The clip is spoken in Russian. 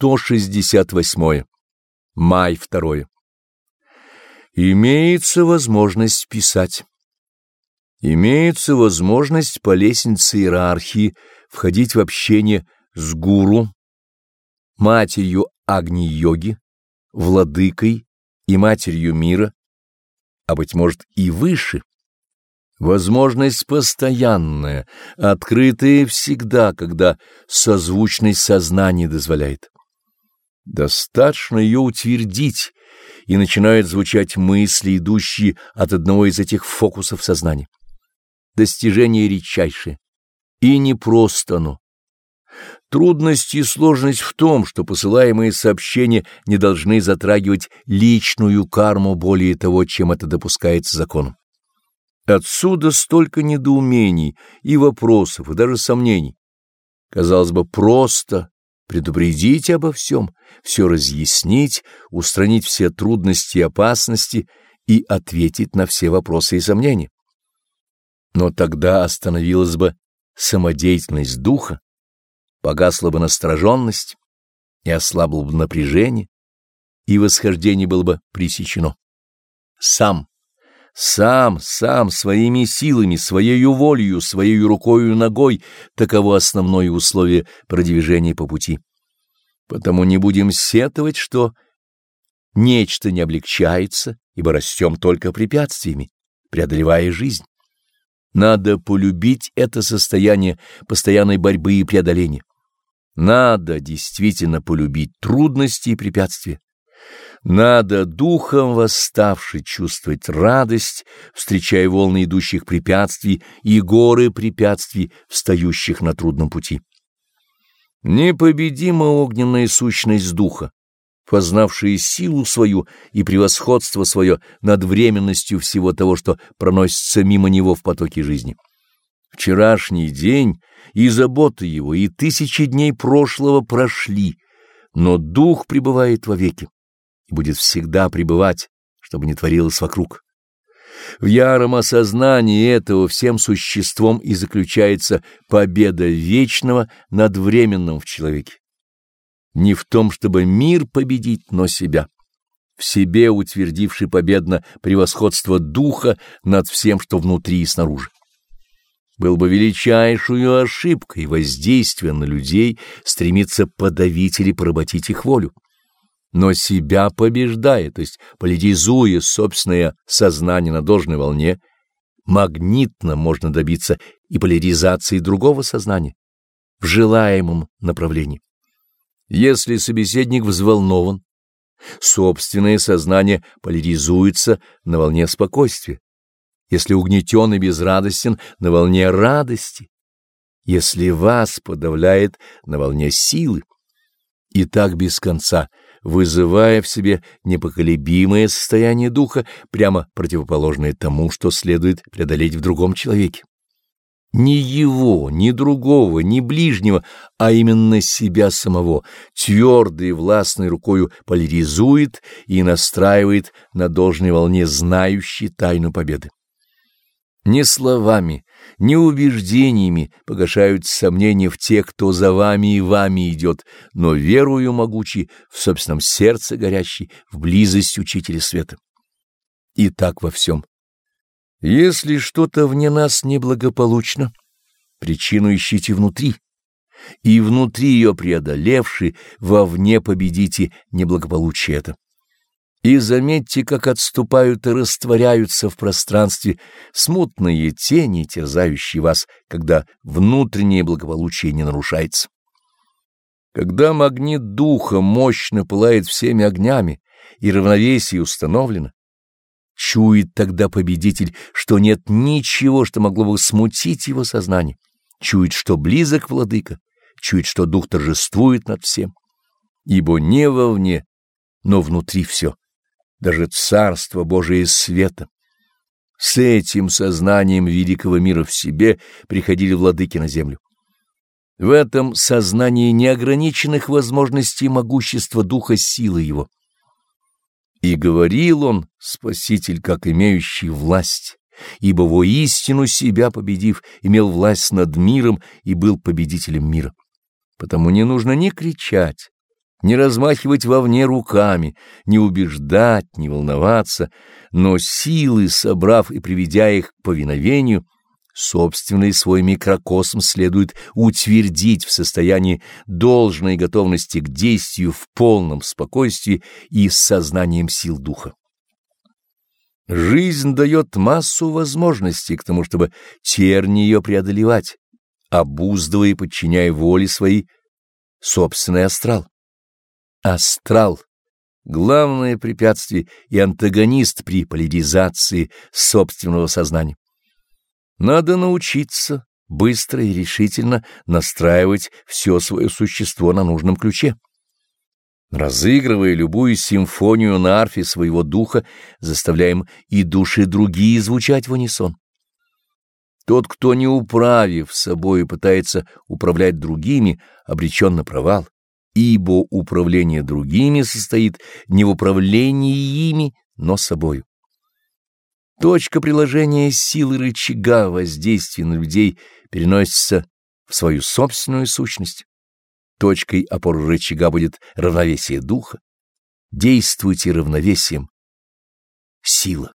168. Май 2. Имеется возможность писать. Имеется возможность по лестнице иерархии входить в общение с гуру, матерью Агни-йоги, владыкой и матерью мира, а, быть может, и выше. Возможность постоянная, открытая всегда, когда созвучность сознания дозволяет. Достаточно ее утвердить, и начинают звучать мысли, идущие от одного из этих фокусов сознания. Достижение редчайшее. И не просто оно. Трудность и сложность в том, что посылаемые сообщения не должны затрагивать личную карму более того, чем это допускается законом. Отсюда столько недоумений и вопросов, и даже сомнений. Казалось бы, просто предупредить обо всем, все разъяснить, устранить все трудности и опасности и ответить на все вопросы и сомнения. Но тогда остановилась бы самодеятельность духа, погасла бы настороженность и ослабло бы напряжение, и восхождение было бы пресечено. Сам сам, сам, своими силами, своей волею, своей рукою ногой — таково основное условие продвижения по пути. Потому не будем сетовать, что нечто не облегчается, ибо растем только препятствиями, преодолевая жизнь. Надо полюбить это состояние постоянной борьбы и преодоления. Надо действительно полюбить трудности и препятствия. Надо духом восставший чувствовать радость, встречая волны идущих препятствий и горы препятствий, встающих на трудном пути. Непобедима огненная сущность духа, познавшая силу свою и превосходство свое над временностью всего того, что проносится мимо него в потоке жизни. Вчерашний день и заботы его, и тысячи дней прошлого прошли, но дух пребывает вовеки и будет всегда пребывать, чтобы не творилось вокруг. В яром осознании этого всем существом и заключается победа вечного над временным в человеке. Не в том, чтобы мир победить, но себя. В себе утвердивший победно превосходство духа над всем, что внутри и снаружи. Был бы величайшую ошибкой воздействия на людей стремиться подавить или поработить их волю но себя побеждая, то есть поляризуя собственное сознание на должной волне, магнитно можно добиться и поляризации другого сознания в желаемом направлении. Если собеседник взволнован, собственное сознание поляризуется на волне спокойствия, если угнетен и безрадостен, на волне радости, если вас подавляет на волне силы, и так без конца — вызывая в себе непоколебимое состояние духа, прямо противоположное тому, что следует преодолеть в другом человеке. Ни его, ни другого, ни ближнего, а именно себя самого, твердой властной рукою поляризует и настраивает на должной волне знающей тайну победы. Не словами, не убеждениями погашают сомнения в тех, кто за вами и вами идет, но верою могучей, в собственном сердце горящей, в близость Учителя Света. И так во всем. Если что-то вне нас неблагополучно, причину ищите внутри, и внутри ее преодолевши, вовне победите неблагополучие это. И заметьте, как отступают и растворяются в пространстве смутные тени, терзающие вас, когда внутреннее благополучие не нарушается. Когда магнит духа мощно пылает всеми огнями и равновесие установлено, чует тогда победитель, что нет ничего, что могло бы смутить его сознание, чует, что близок владыка, чует, что дух торжествует над всем, ибо не вовне, но внутри все даже Царство Божие света. С этим сознанием великого мира в себе приходили владыки на землю. В этом сознании неограниченных возможностей могущества духа силы его. И говорил он, Спаситель, как имеющий власть, ибо воистину себя победив, имел власть над миром и был победителем мира. Потому не нужно ни кричать, не размахивать вовне руками, не убеждать, не волноваться, но силы, собрав и приведя их к повиновению, собственный свой микрокосм следует утвердить в состоянии должной готовности к действию в полном спокойствии и с сознанием сил духа. Жизнь дает массу возможностей к тому, чтобы терни ее преодолевать, обуздывая и подчиняя воле своей собственный астрал. Астрал — главное препятствие и антагонист при поляризации собственного сознания. Надо научиться быстро и решительно настраивать все свое существо на нужном ключе. Разыгрывая любую симфонию на арфе своего духа, заставляем и души другие звучать в унисон. Тот, кто, не управив собой, пытается управлять другими, обречен на провал, ибо управление другими состоит не в управлении ими, но собою. Точка приложения силы рычага воздействия на людей переносится в свою собственную сущность. Точкой опоры рычага будет равновесие духа. Действуйте равновесием. Сила.